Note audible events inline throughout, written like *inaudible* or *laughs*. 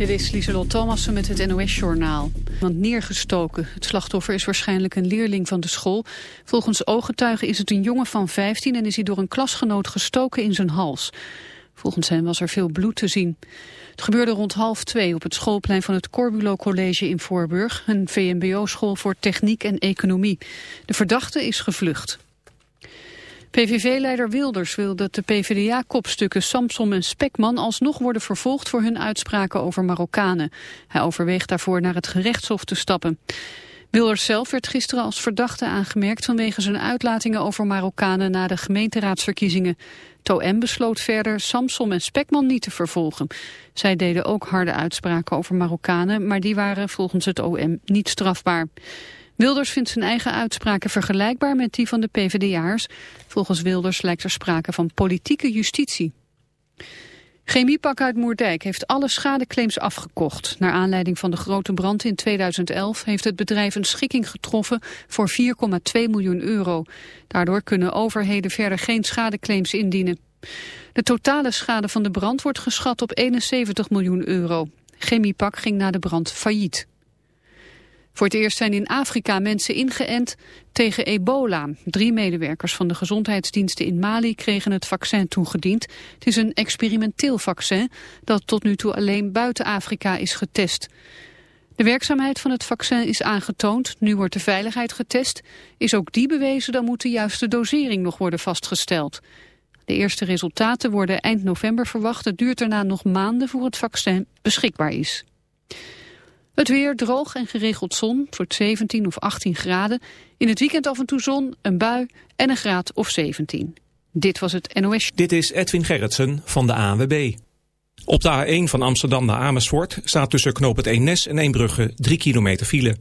Dit is Lieselot Thomassen met het NOS-journaal. Want neergestoken. Het slachtoffer is waarschijnlijk een leerling van de school. Volgens ooggetuigen is het een jongen van 15 en is hij door een klasgenoot gestoken in zijn hals. Volgens hem was er veel bloed te zien. Het gebeurde rond half twee op het schoolplein van het Corbulo College in Voorburg, een VMBO-school voor techniek en economie. De verdachte is gevlucht. PVV-leider Wilders wil dat de PvdA-kopstukken Samsom en Spekman alsnog worden vervolgd voor hun uitspraken over Marokkanen. Hij overweegt daarvoor naar het gerechtshof te stappen. Wilders zelf werd gisteren als verdachte aangemerkt vanwege zijn uitlatingen over Marokkanen na de gemeenteraadsverkiezingen. TOM besloot verder Samsom en Spekman niet te vervolgen. Zij deden ook harde uitspraken over Marokkanen, maar die waren volgens het OM niet strafbaar. Wilders vindt zijn eigen uitspraken vergelijkbaar met die van de PvdA'ers. Volgens Wilders lijkt er sprake van politieke justitie. Chemiepak uit Moerdijk heeft alle schadeclaims afgekocht. Naar aanleiding van de grote brand in 2011 heeft het bedrijf een schikking getroffen voor 4,2 miljoen euro. Daardoor kunnen overheden verder geen schadeclaims indienen. De totale schade van de brand wordt geschat op 71 miljoen euro. Chemiepak ging na de brand failliet. Voor het eerst zijn in Afrika mensen ingeënt tegen ebola. Drie medewerkers van de gezondheidsdiensten in Mali kregen het vaccin toegediend. Het is een experimenteel vaccin dat tot nu toe alleen buiten Afrika is getest. De werkzaamheid van het vaccin is aangetoond. Nu wordt de veiligheid getest. Is ook die bewezen, dan moet de juiste dosering nog worden vastgesteld. De eerste resultaten worden eind november verwacht. Het duurt daarna nog maanden voor het vaccin beschikbaar is. Het weer droog en geregeld zon, voor 17 of 18 graden. In het weekend af en toe zon, een bui en een graad of 17. Dit was het NOS. Dit is Edwin Gerritsen van de ANWB. Op de A1 van Amsterdam naar Amersfoort staat tussen knoop het Eemnes en Eembrugge 3 kilometer file.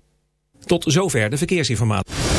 Tot zover de verkeersinformatie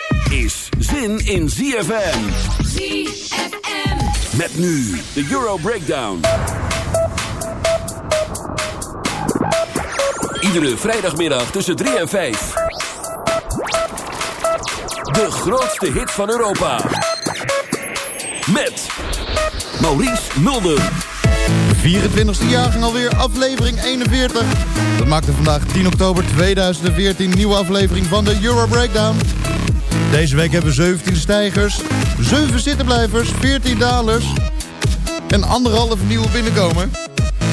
Is zin in ZFM. ZFM. Met nu de Euro Breakdown. Iedere vrijdagmiddag tussen 3 en 5. De grootste hit van Europa. Met Maurice Mulder. 24e jaargang alweer, aflevering 41. Dat maakte vandaag 10 oktober 2014 nieuwe aflevering van de Euro Breakdown. Deze week hebben we 17 stijgers, 7 zittenblijvers, 14 dalers en anderhalf nieuwe binnenkomen.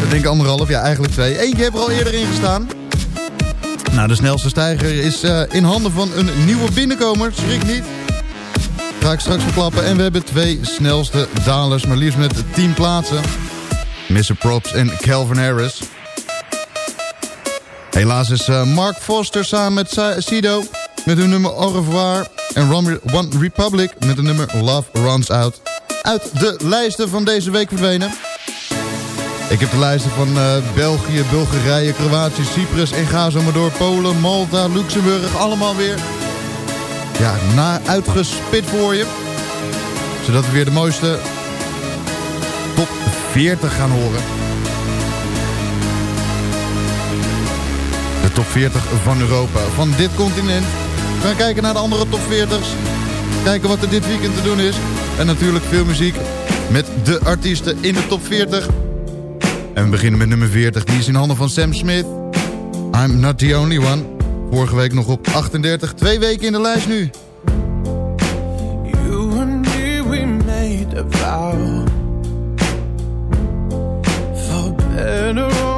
Ik denk anderhalf, ja eigenlijk twee. Eentje heeft er al eerder in gestaan. Nou, de snelste stijger is uh, in handen van een nieuwe binnenkomer. Schrik niet. Ga ik straks verklappen. En we hebben twee snelste dalers, maar liefst met 10 plaatsen. Mr. Props en Calvin Harris. Helaas is uh, Mark Foster samen met Sido met hun nummer Au revoir. En One Republic met de nummer Love Runs Out. uit de lijsten van deze week verdwenen. Ik heb de lijsten van uh, België, Bulgarije, Kroatië, Cyprus en ga zo maar door. Polen, Malta, Luxemburg, allemaal weer ja, na uitgespit voor je. Zodat we weer de mooiste top 40 gaan horen. De top 40 van Europa, van dit continent. We gaan kijken naar de andere top 40's. Kijken wat er dit weekend te doen is. En natuurlijk veel muziek met de artiesten in de top 40. En we beginnen met nummer 40. Die is in handen van Sam Smith. I'm not the only one. Vorige week nog op 38. Twee weken in de lijst nu. You and me, we made a vow. For better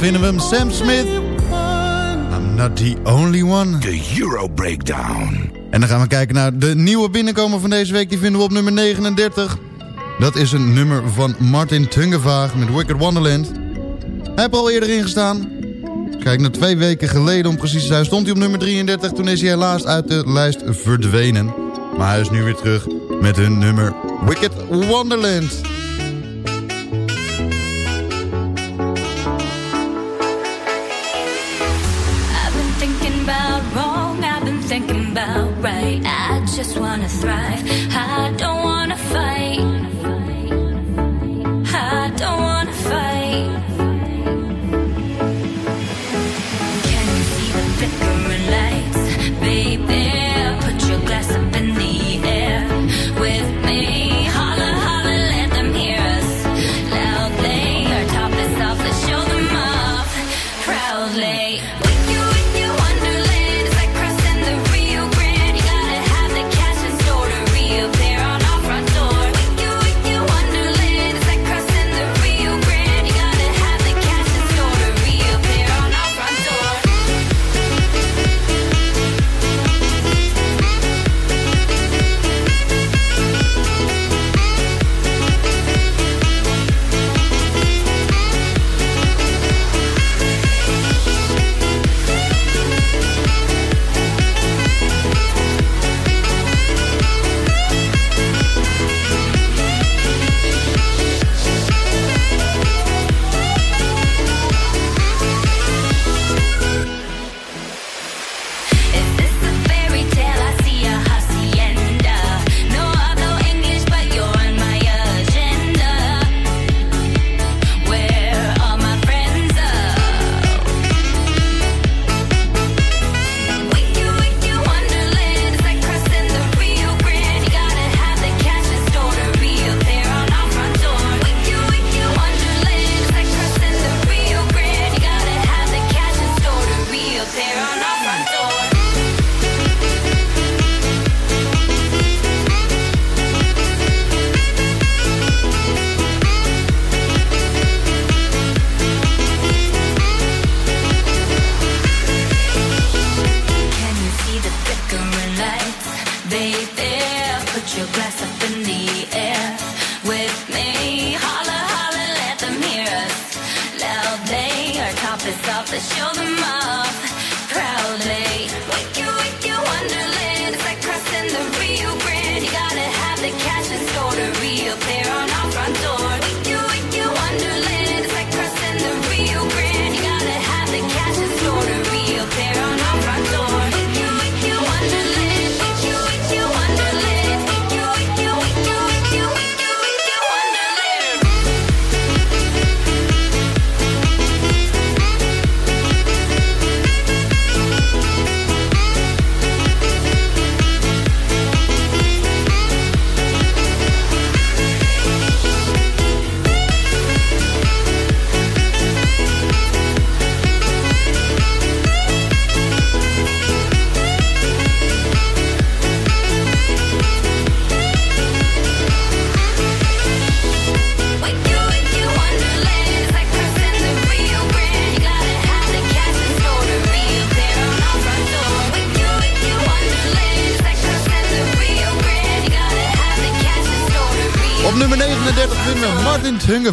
Vinden we hem, Sam Smith. I'm not the only one. De Euro Breakdown. En dan gaan we kijken naar de nieuwe binnenkomer van deze week. Die vinden we op nummer 39. Dat is een nummer van Martin Tungevaag met Wicked Wonderland. Hij heeft al eerder ingestaan. Kijk, naar twee weken geleden om precies te zijn stond hij op nummer 33. Toen is hij helaas uit de lijst verdwenen. Maar hij is nu weer terug met hun nummer Wicked Wonderland. Just wanna thrive, I don't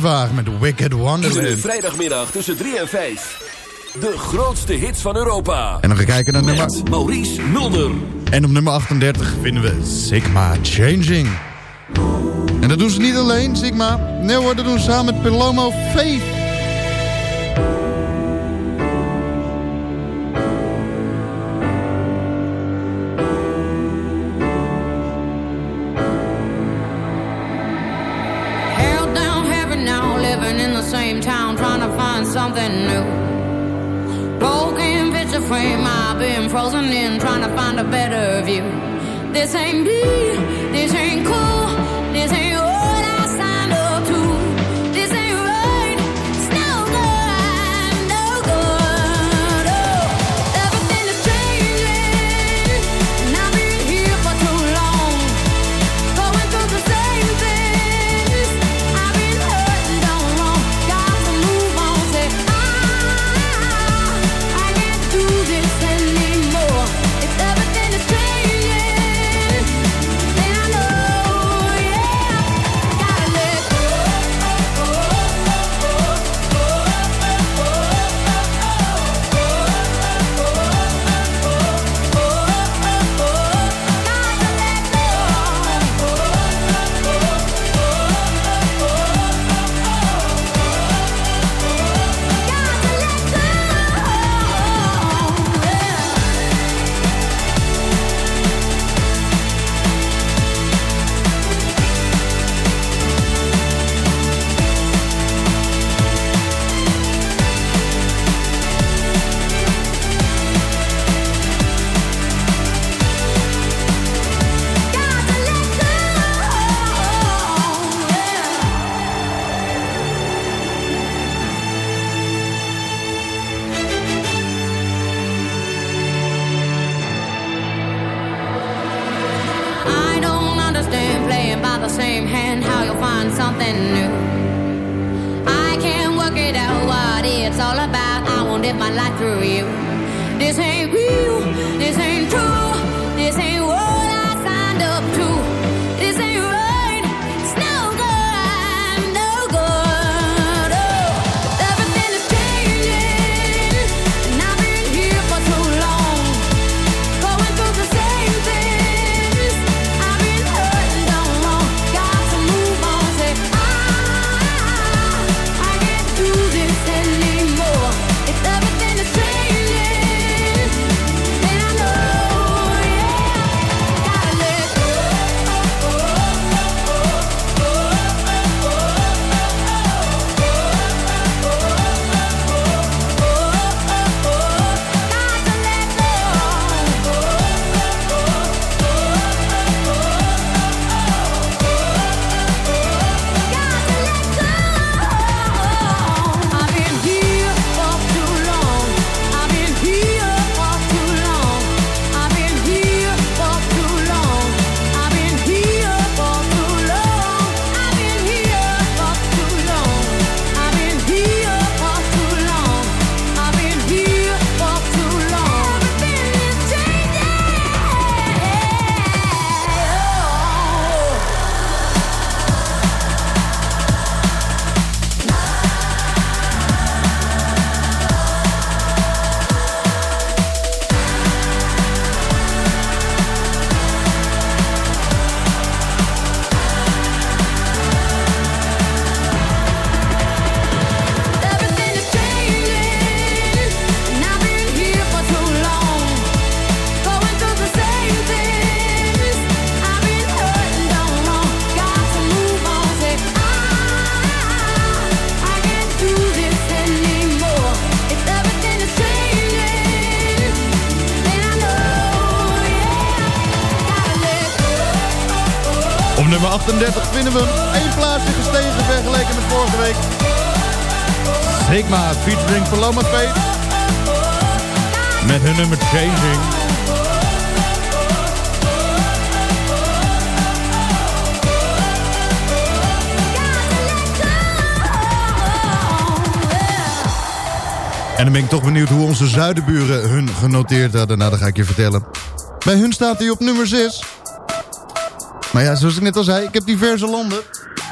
vandaag met Wicked Wonderland. Vrijdagmiddag tussen 3 en 5. De grootste hits van Europa. En dan gaan we kijken naar met nummer... Maurice Mulder. En op nummer 38 vinden we Sigma Changing. En dat doen ze niet alleen, Sigma. Nee hoor, dat doen ze samen met Palomo Faith. something new. Broken picture frame, I've been frozen in, trying to find a better view. This ain't me, this ain't cool, this ain't. live my life through you. This ain't real, this ain't true, this ain't what. 38 vinden we hem één plaatsje gestegen vergeleken met vorige week. Sigma featuring Paloma Faith. Met hun nummer Changing. En dan ben ik toch benieuwd hoe onze zuidenburen hun genoteerd hadden. Nou, dat ga ik je vertellen. Bij hun staat hij op nummer 6. Maar ja, zoals ik net al zei, ik heb diverse landen.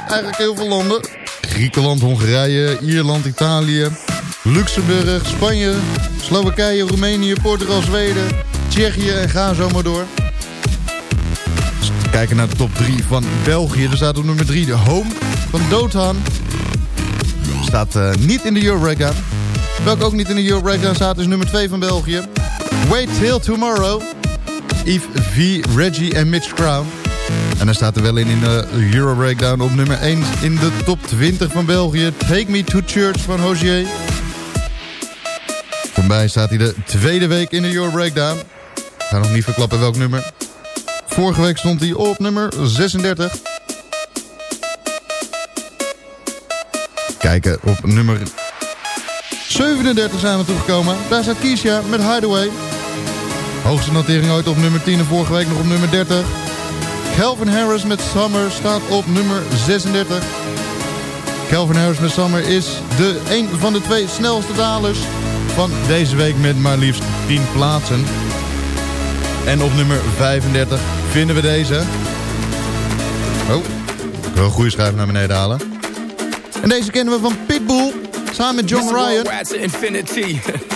Eigenlijk heel veel landen. Griekenland, Hongarije, Ierland, Italië, Luxemburg, Spanje, Slowakije, Roemenië, Portugal, Zweden, Tsjechië en ga zo maar door. Dus kijken naar de top 3 van België. Er staat op nummer 3 de Home van Doodhan. Staat uh, niet in de Euro Breakdown. Welke ook niet in de Euro Breakdown staat is nummer 2 van België. Wait Till Tomorrow. Yves V, Reggie en Mitch Crown. En dan staat er wel in in de Euro Breakdown op nummer 1 in de top 20 van België. Take Me to Church van Hozier. Voorbij staat hij de tweede week in de Euro Breakdown. Ik ga nog niet verklappen welk nummer. Vorige week stond hij op nummer 36. Kijken op nummer 37 zijn we toegekomen. Daar staat Kiesja met Hideaway. Hoogste notering ooit op nummer 10 en vorige week nog op nummer 30. Calvin Harris met Summer staat op nummer 36. Calvin Harris met Summer is de een van de twee snelste dalers van deze week met maar liefst 10 plaatsen. En op nummer 35 vinden we deze. Oh, ik wil een goede schrijf naar beneden halen. En deze kennen we van Pitbull. Samen met John Ryan. *laughs*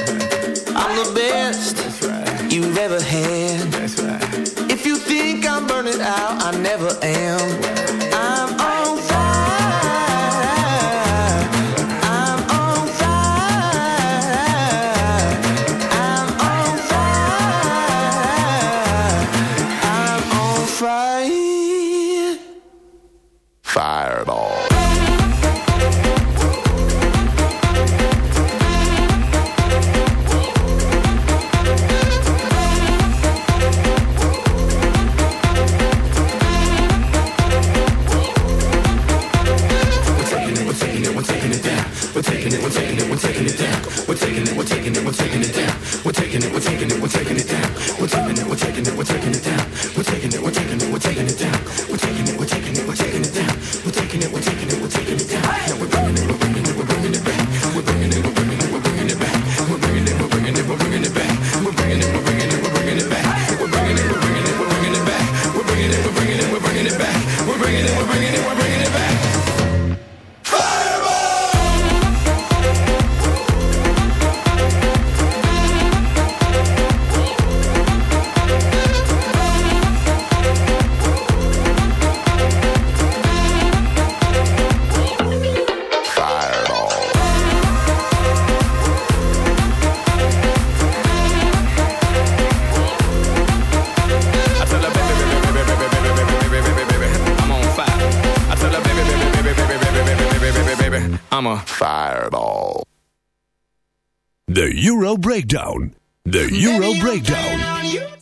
A Fireball. The Euro Breakdown. The Euro Breakdown.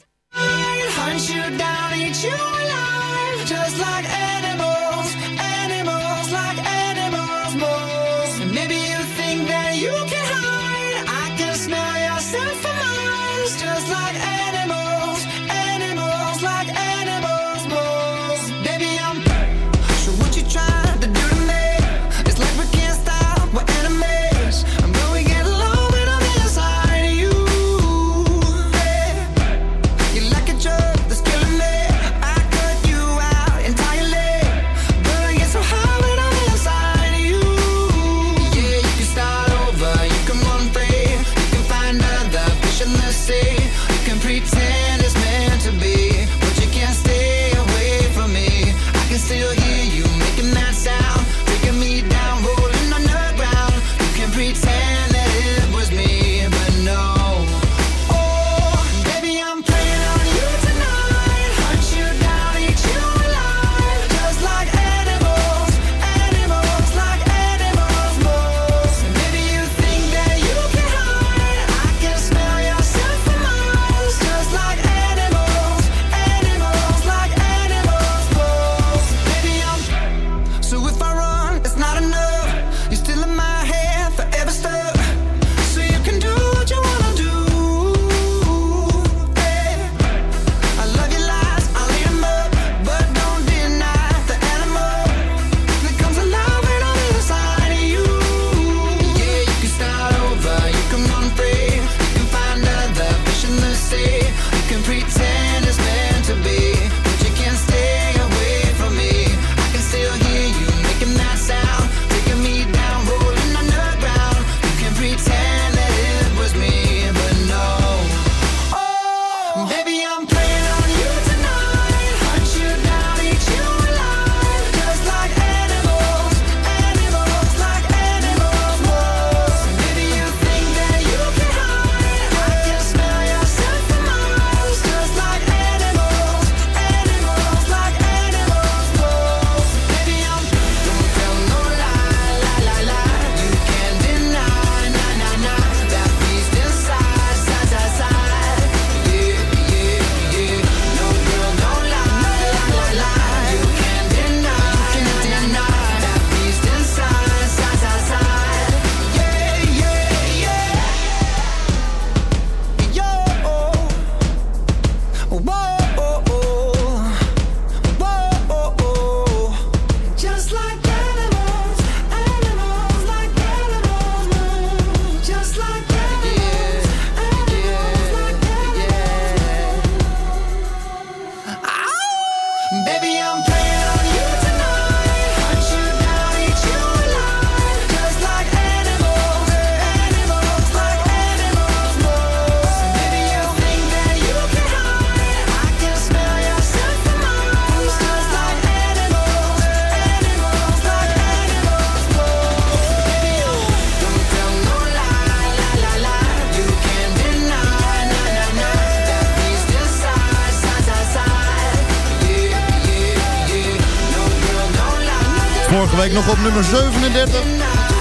Vorige week nog op nummer 37.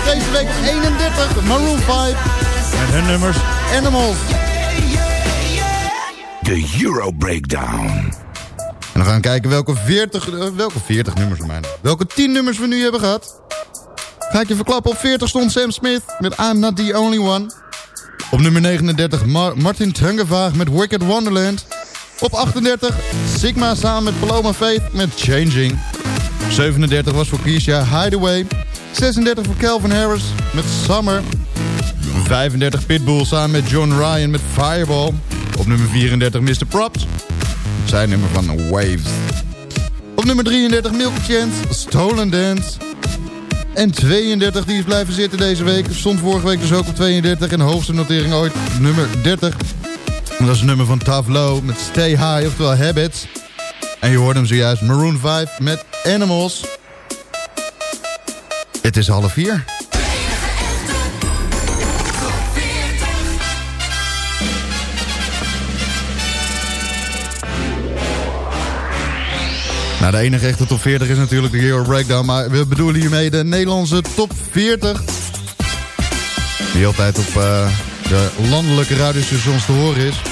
Deze week 31. Maroon 5. En hun nummers Animals. De Euro Breakdown. En dan gaan we kijken welke 40, eh, welke 40 nummers zijn. Welke 10 nummers we nu hebben gehad. Ga ik je verklappen. Op 40 stond Sam Smith met I'm Not The Only One. Op nummer 39 Martin Trungevaag met Wicked Wonderland. Op 38 Sigma samen met Paloma Faith met Changing. 37 was voor Keisha Hideaway. 36 voor Calvin Harris met Summer. 35 Pitbull samen met John Ryan met Fireball. Op nummer 34 Mr. Props. Zijn nummer van Waves. Op nummer 33 Milk Chance, Stolen Dance. En 32, die is blijven zitten deze week. Stond vorige week dus ook op 32. En hoogste notering ooit, nummer 30. Dat is het nummer van Tavlo met Stay High, oftewel Habits. En je hoort hem zojuist, Maroon 5 met Animals. Het is half vier. Nou, de enige echte top 40 is natuurlijk de Euro Breakdown. Maar we bedoelen hiermee de Nederlandse top 40. Die altijd op eh, de landelijke radiostations te horen is.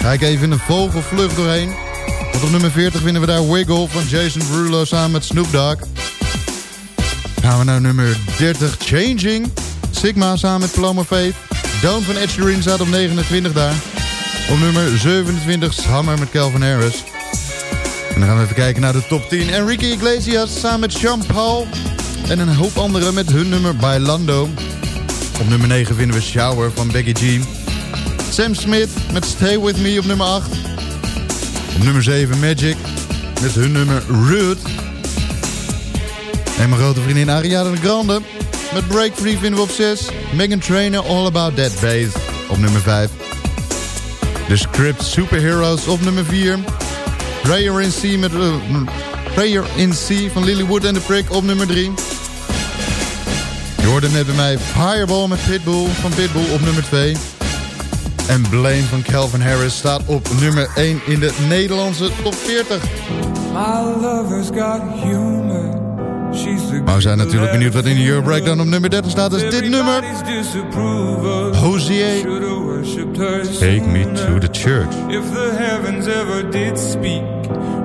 Kijk even in de vogelvlucht doorheen. Want op nummer 40 vinden we daar Wiggle van Jason Derulo samen met Snoop Dogg. Gaan we naar nummer 30, Changing. Sigma samen met Paloma Faith. Down van Ed Sheeran staat op 29 daar. Op nummer 27, Hammer met Calvin Harris. En dan gaan we even kijken naar de top 10. Enrique Iglesias samen met Jean Paul. En een hoop anderen met hun nummer Bailando. Op nummer 9 vinden we Shower van Becky G. Sam Smith met Stay With Me op nummer 8. Op nummer 7 Magic met hun nummer Rude. En mijn grote vriendin Ariana Grande met Break Free vinden we op 6. Megan Trainer All About That Bass op nummer 5. The Script Superheroes op nummer 4. Prayer in C met uh, Prayer in C van Lilywood en The Prick op nummer 3. Je hoorde bij mij Fireball met Pitbull van Pitbull op nummer 2. En Blame van Calvin Harris staat op nummer 1 in de Nederlandse top 40. My lover's got humor. Maar we zijn natuurlijk benieuwd wat in de Euro Breakdown op nummer 30 staat. Dus dit nummer. Hosier. Take me to the church. If the heavens ever did speak.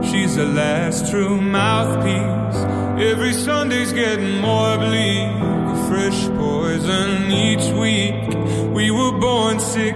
She's the last true mouthpiece. Every Sunday's getting more bleak. A fresh poison each week. We were born sick.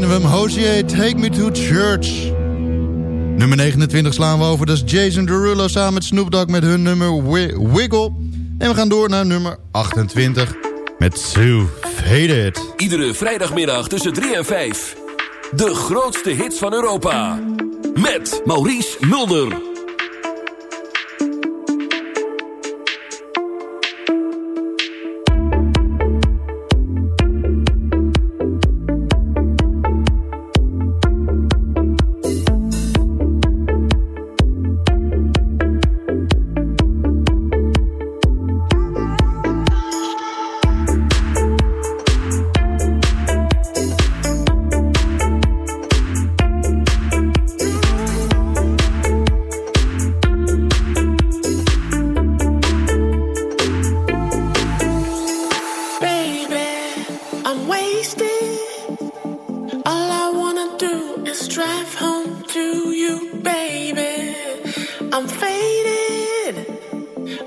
vinden we hem. Take Me to Church. Nummer 29 slaan we over. Dat is Jason Derulo samen met Snoop Dogg met hun nummer Wiggle. En we gaan door naar nummer 28 met Sue Faded. Iedere vrijdagmiddag tussen 3 en 5. De grootste hits van Europa. Met Maurice Mulder. drive home to you, baby. I'm faded.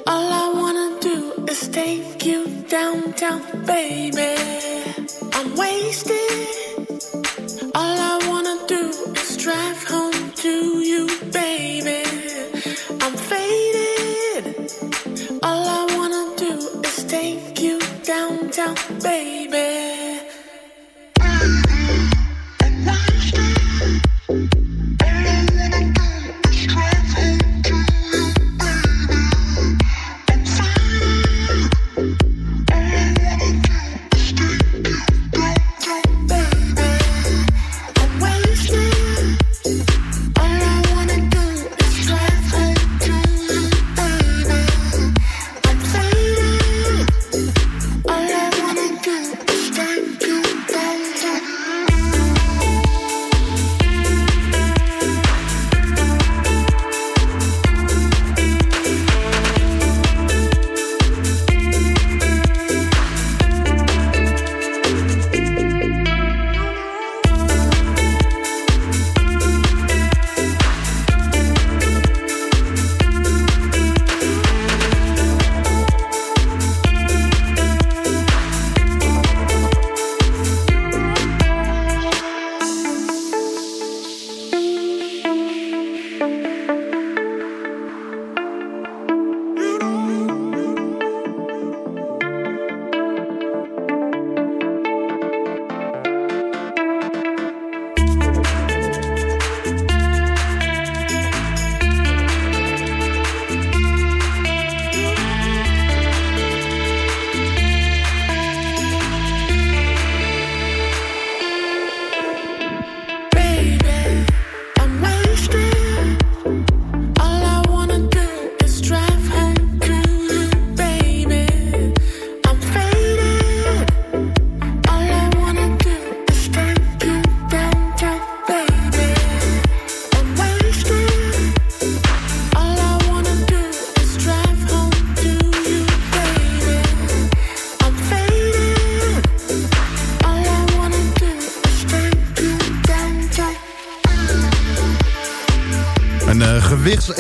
All I wanna do is take you downtown, baby.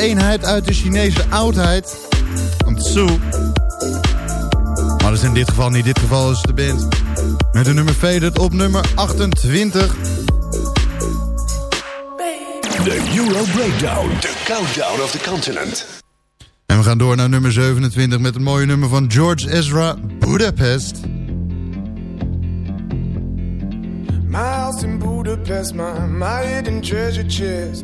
Eenheid uit de Chinese oudheid. Een Tsu. Maar dat is in dit geval niet. dit geval is de band. Met de nummer Faded op nummer 28. De Euro Breakdown. The countdown of the continent. En we gaan door naar nummer 27 met een mooie nummer van George Ezra, Budapest. My house in Budapest, my, my hidden treasure chest.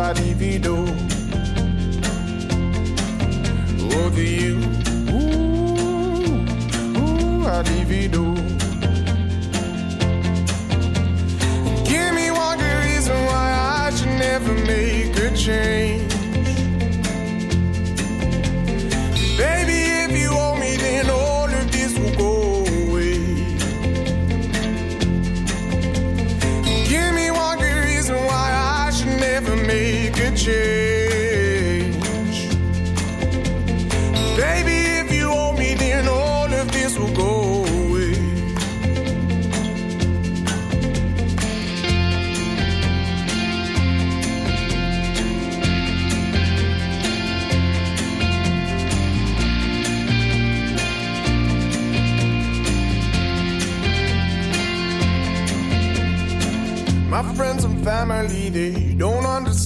I divido. Over you, ooh, ooh, I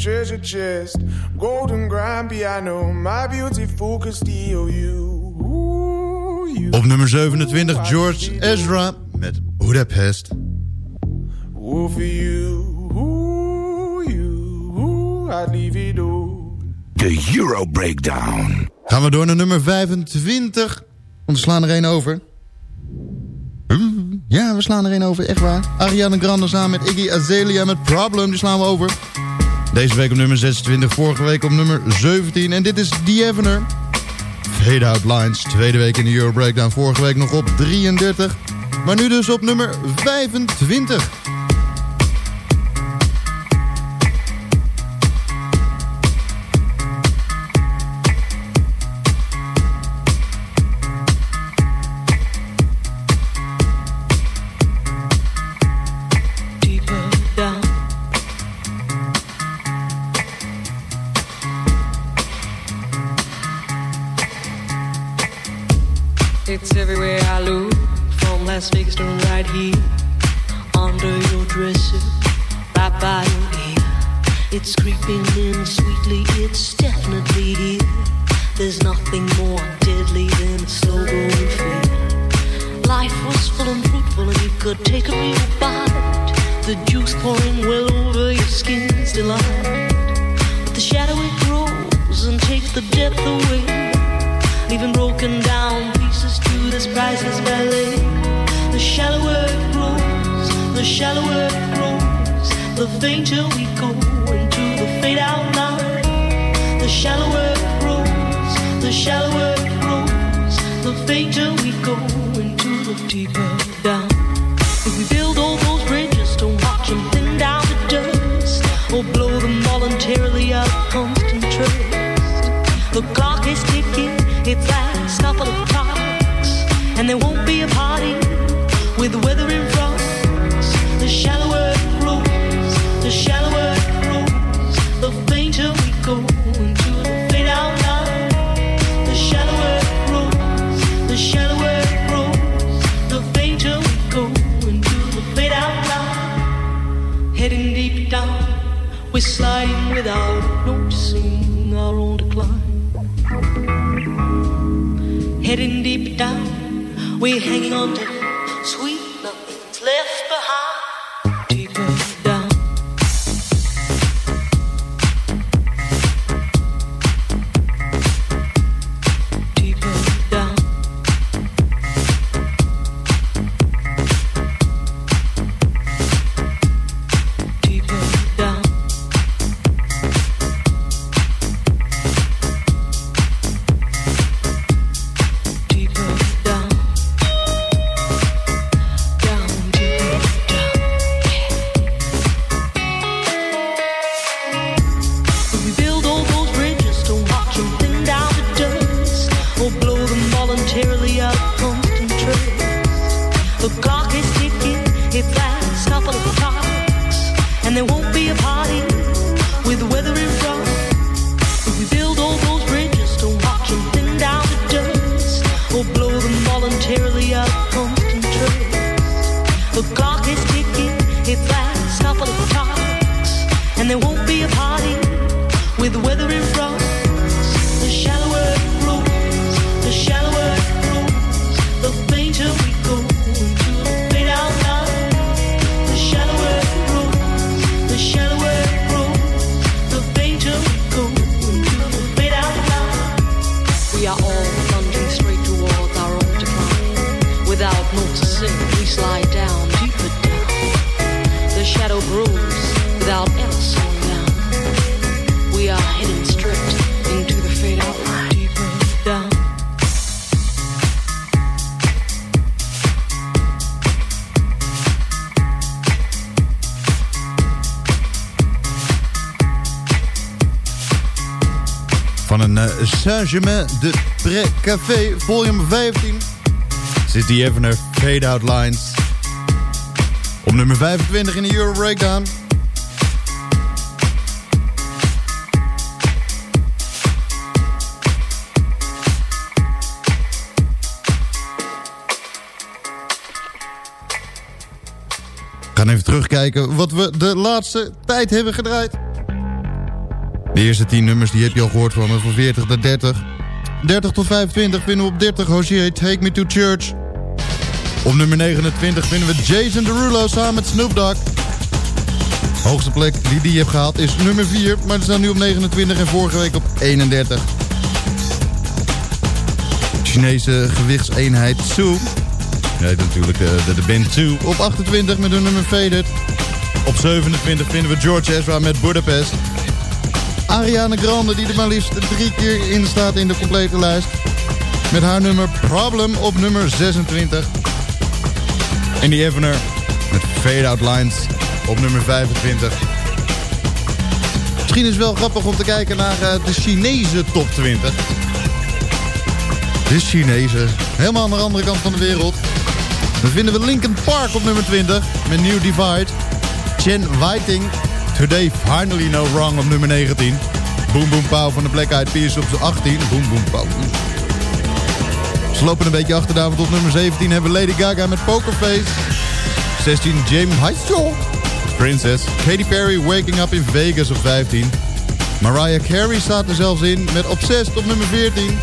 Treasure chest, golden grand piano, my beautiful Castillo, you. Op nummer 27 George Ezra met Budapest. Ooh, for you, ooh, you, ooh, I'd leave it all. De Euro Breakdown. Gaan we door naar nummer 25. Want we slaan er één over. Hmm, Ja, we slaan er één over, echt waar. Ariana Grande samen met Iggy Azalea met Problem, die slaan we over. Deze week op nummer 26, vorige week op nummer 17. En dit is The Evener. Fade Out Lines, tweede week in de Euro Breakdown. Vorige week nog op 33. Maar nu dus op nummer 25. This priceless ballet. The shallower it grows, the shallower it grows, the fainter we go into the fade out line. The shallower it grows, the shallower it grows, the fainter we go into the deeper down. If we build all those bridges to watch them thin down to dust, or blow them voluntarily out of constant trust. The clock is ticking, its last couple of the weather in front. The shallower the shallower the fainter we go into the fade out line. The shallower it the shallower the fainter we go into the fade out line. Heading deep down, we're sliding without noticing our own decline. Heading deep down, we're hanging on to party Saint-Germain de Pré-Café, volume 15. Zit die Evener Fade Out Lines. Op nummer 25 in de Euro Breakdown. We gaan even terugkijken wat we de laatste tijd hebben gedraaid. De eerste 10 nummers die heb je al gehoord van van 40 naar 30. 30 tot 25 vinden we op 30 Hozier, Take Me To Church. Op nummer 29 vinden we Jason Derulo samen met Snoop Dogg. Hoogste plek die die heeft gehaald is nummer 4, maar ze staan nu op 29 en vorige week op 31. Chinese gewichtseenheid Su. Je heet natuurlijk de, de, de band. Op 28 met hun nummer Faded. Op 27 vinden we George Ezra met Budapest. Ariana Grande die er maar liefst drie keer in staat in de complete lijst. Met haar nummer Problem op nummer 26. En die Evener met Fade Out Lines op nummer 25. Misschien is het wel grappig om te kijken naar uh, de Chinese top 20. De Chinezen, helemaal aan de andere kant van de wereld. Dan vinden we Linkin Park op nummer 20 met New Divide. Chen Whiting, Today Finally No Wrong op nummer 19. Boom Boom Pow van de Black Eyed Peas op z'n 18. Boom Boom Pow. Ze lopen een beetje achter daarvoor tot nummer 17 hebben we Lady Gaga met Pokerface. 16 James Heisel. Princess. Katy Perry Waking Up in Vegas op 15. Mariah Carey staat er zelfs in met Obsessed op nummer 14.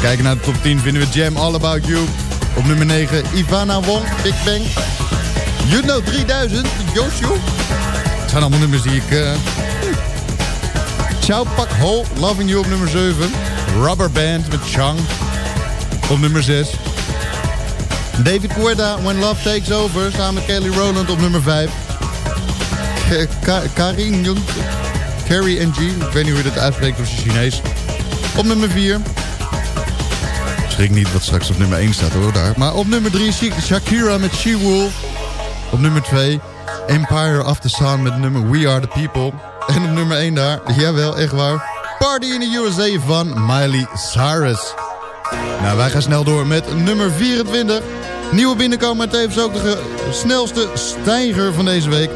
Kijken naar de top 10 vinden we Jam All About You. Op nummer 9 Ivana Wong, Big Bang. Know 3000, Joshua. Het zijn allemaal nummers die ik... Uh... Ciao Pak Ho, Loving You op nummer 7. Rubber Band met Chang op nummer 6. David Guetta, When Love Takes Over, samen met Kelly Rowland op nummer 5. Ka Karin Jung, Carrie NG, ik weet niet hoe je dat uitspreekt op zijn Chinees. Op nummer 4. Schrik niet wat straks op nummer 1 staat hoor, daar. Maar op nummer 3, Shakira met She Wolf. Op nummer 2, Empire of the Sun met nummer We Are The People. En op nummer 1 daar, jawel, echt waar. Party in the USA van Miley Cyrus. Nou, wij gaan snel door met nummer 24. Nieuwe binnenkomen, maar tevens ook de snelste stijger van deze week.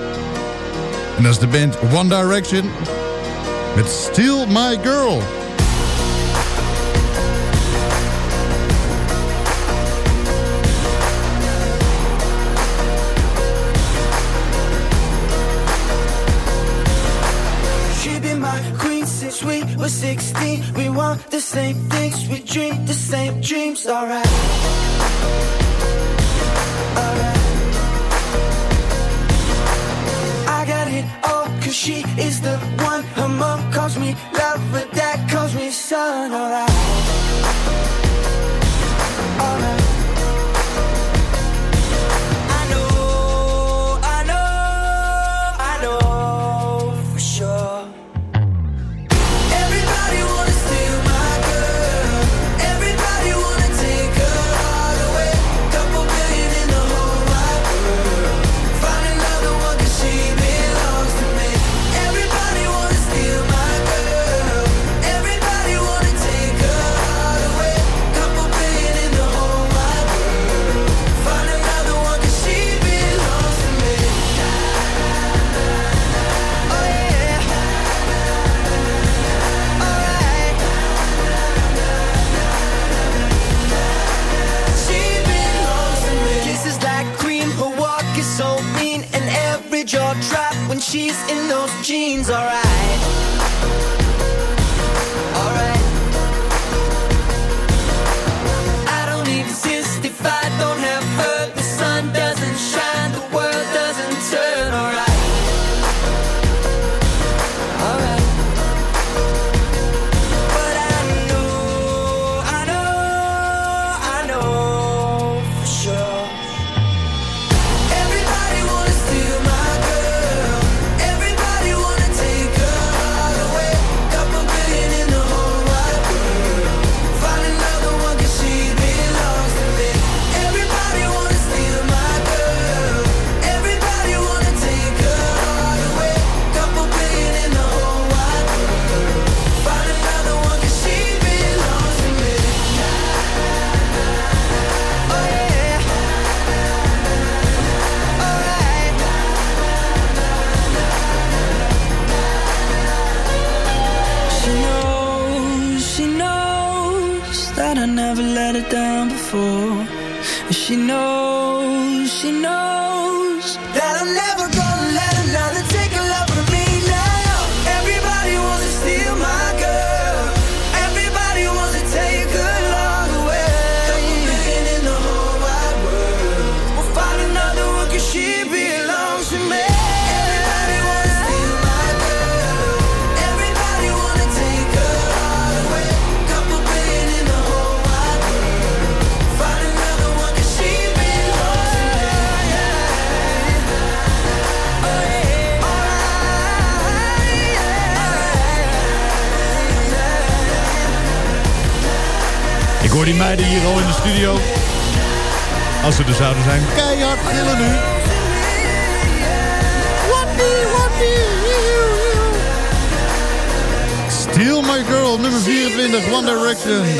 En dat is de band One Direction met Still My Girl. Were 16. We want the same things, we dream the same dreams, alright. Alright. I got it all, cause she is the one. Her mom calls me love, but dad calls me son. Alright. machine's alright.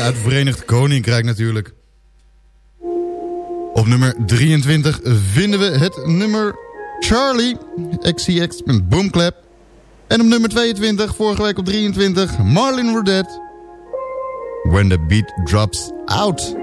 uit het Verenigd Koninkrijk natuurlijk. Op nummer 23 vinden we het nummer Charlie, XCX met Boomclap. En op nummer 22, vorige week op 23, Marlin Rodet. When the Beat Drops Out.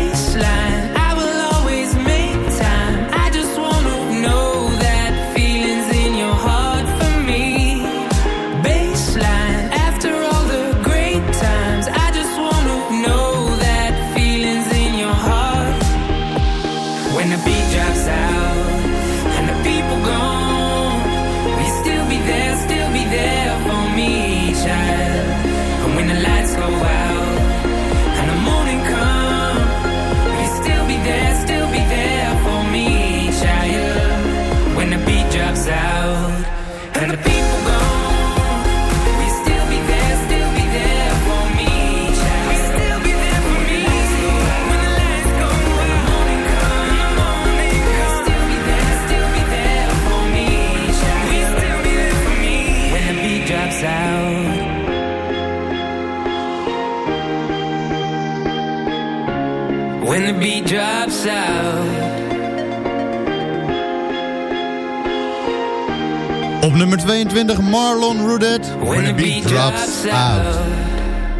Op nummer 22 Marlon Rudet. When the beat drops out.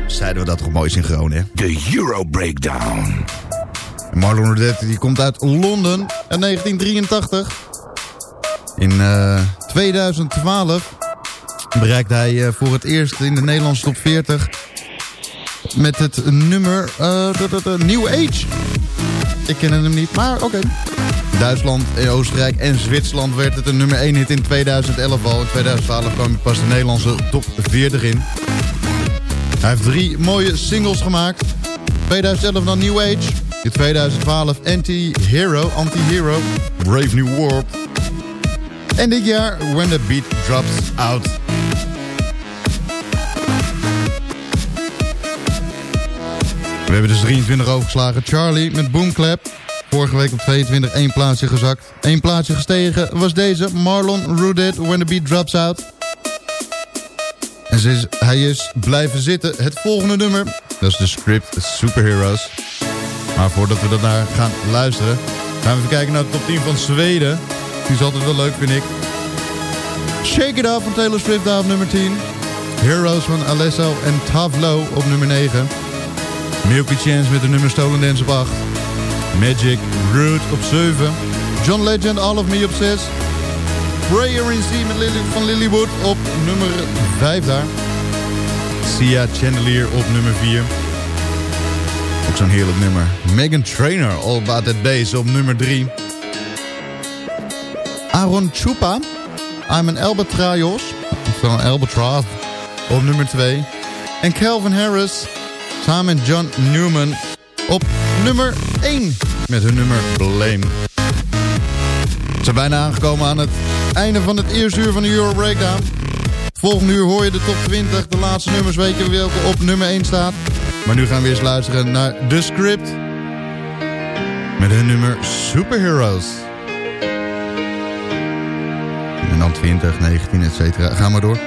Zeiden we dat toch mooi synchroon, hè? De Euro Breakdown. Marlon Rudet die komt uit Londen in 1983. In uh, 2012 bereikte hij uh, voor het eerst in de Nederlandse top 40... met het nummer uh, New Age. Ik ken hem niet, maar oké. Okay. Duitsland, Oostenrijk en Zwitserland werd het een nummer 1 hit in 2011 al. In 2012 kwam pas de Nederlandse top 40 in. Hij heeft drie mooie singles gemaakt. 2011 dan New Age. In 2012 Anti-Hero, Anti-Hero, Brave New World. En dit jaar When the Beat Drops Out. We hebben dus 23 overgeslagen. Charlie met Boomclap. Vorige week op 22 één plaatsje gezakt. Eén plaatsje gestegen was deze. Marlon Rudet, When the Beat Drops Out. En ze hij is blijven zitten. Het volgende nummer, dat is de script Superheroes. Maar voordat we daarnaar gaan luisteren... gaan we even kijken naar de top 10 van Zweden. Die is altijd wel leuk, vind ik. Shake It Up van Taylor Swift op nummer 10. Heroes van Alesso en Tavlo op nummer 9. Milky Chance met de nummer Stolen Dance op 8. Magic, Root op 7. John Legend, All of Me op 6. Prayer in C met Lily, van Lilywood op nummer 5 daar. Sia Chandelier op nummer 4. Ook zo'n heerlijk nummer. Megan Trainer, All About That Bass op nummer 3. Aaron Chupa, I'm an oftewel een Albatross, op nummer 2. En Calvin Harris, samen met John Newman, op nummer 1 met hun nummer Blame. We zijn bijna aangekomen aan het einde van het eerste uur van de Euro Breakdown. Volgende uur hoor je de top 20, de laatste nummers weet je welke op nummer 1 staat. Maar nu gaan we eens luisteren naar The Script. Met hun nummer Superheroes. En dan 20, 19, et cetera. Gaan we door.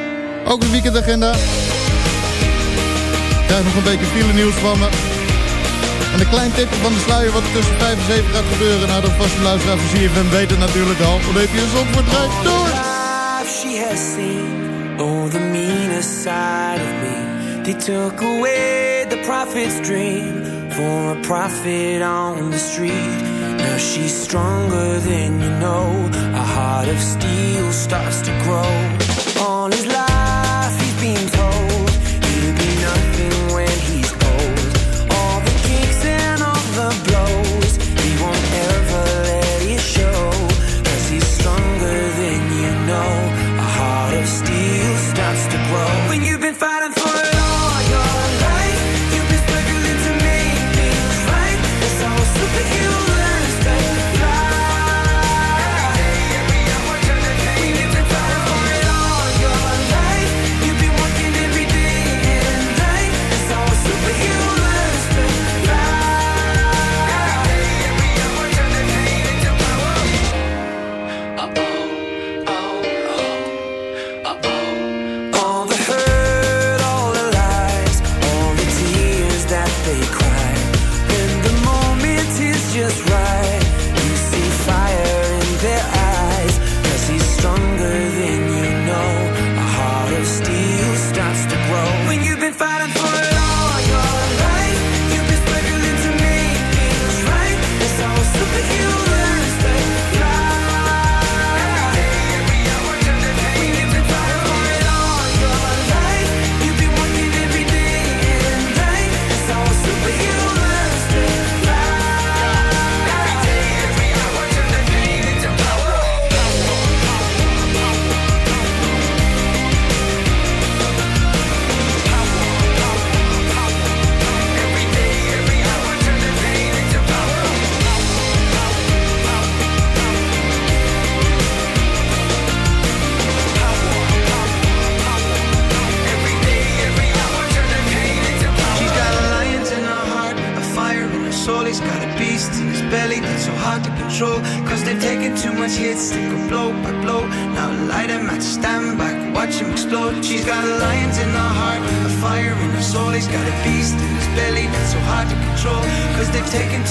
Ook een weekendagenda. Krijg nog een beetje file nieuws van me. En een klein tipje van de sluier wat er tussen 5 en 7 gaat gebeuren. Nou, de vaste luisteraar van CFM weet het natuurlijk al. Dan heeft hij een zon voor het door. She has seen, oh, the meanest side of me. They took away the prophet's dream for a prophet on the street. Now she's stronger than you know. A heart of steel starts to grow. All his life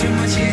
什么